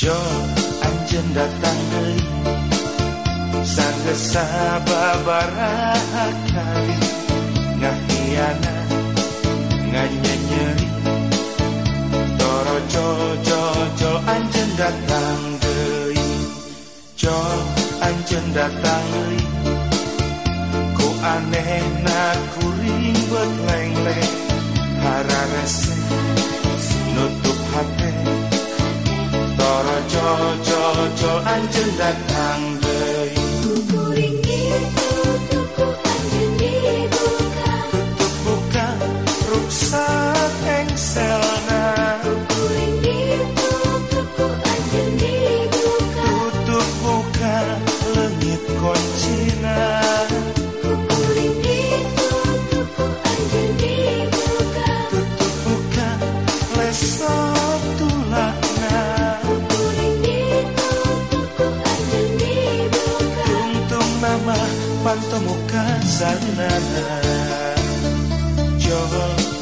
Jo anjen datang deui Sanggesa babaraha kali Ngahiana Nganyenyeri Toro jo jo jo anjen datang deui Jo anjen datang deui Ku aneh na kuring buat leng-leng chân đặt hàng nama pantomuka salnana Jo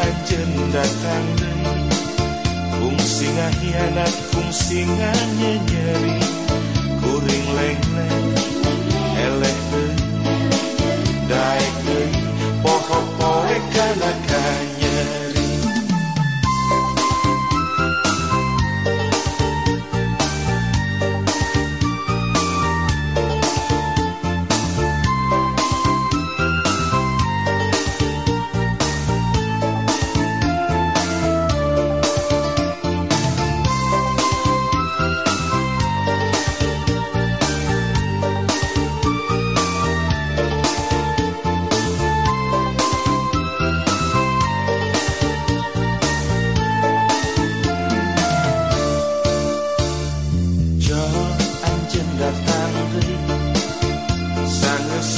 anjen datang Kung singa hianat kung singa nyeri Kuring leng-leng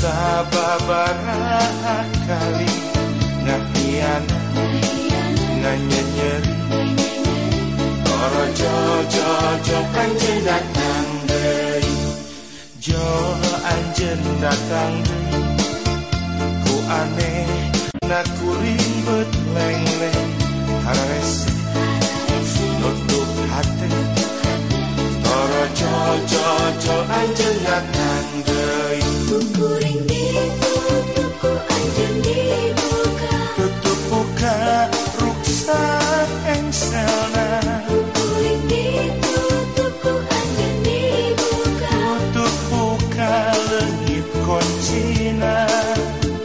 Sangeusa babaraha kali Ngahiana nganyenyeri Toro jo jo jo panjen datang dei Jo anjen datang dei Ku aneh na kuring bet leng-leng. Hararese nutup hati. Toro jo jo jo anjen datang dei Cina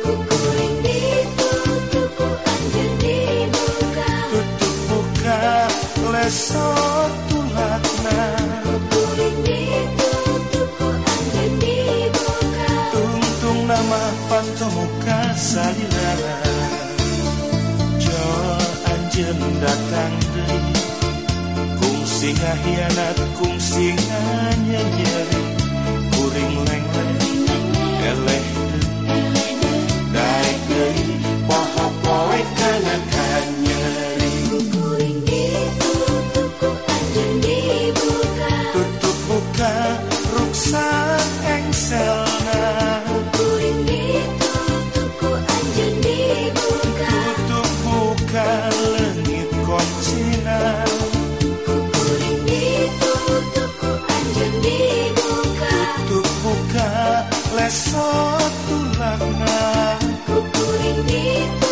Kuku rindiku, kuku anjir dibuka Tutup buka, lesot tulatna Kuku rindiku, kuku anjir dibuka Tungtung nama pantomuka salilana Jo anjir datang deh Kung singa hianat, kung singa nyenyeri Música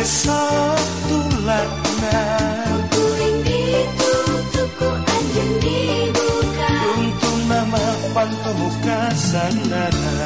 esok tulatna Kuku dibuka. Untung nama pantomu kasandana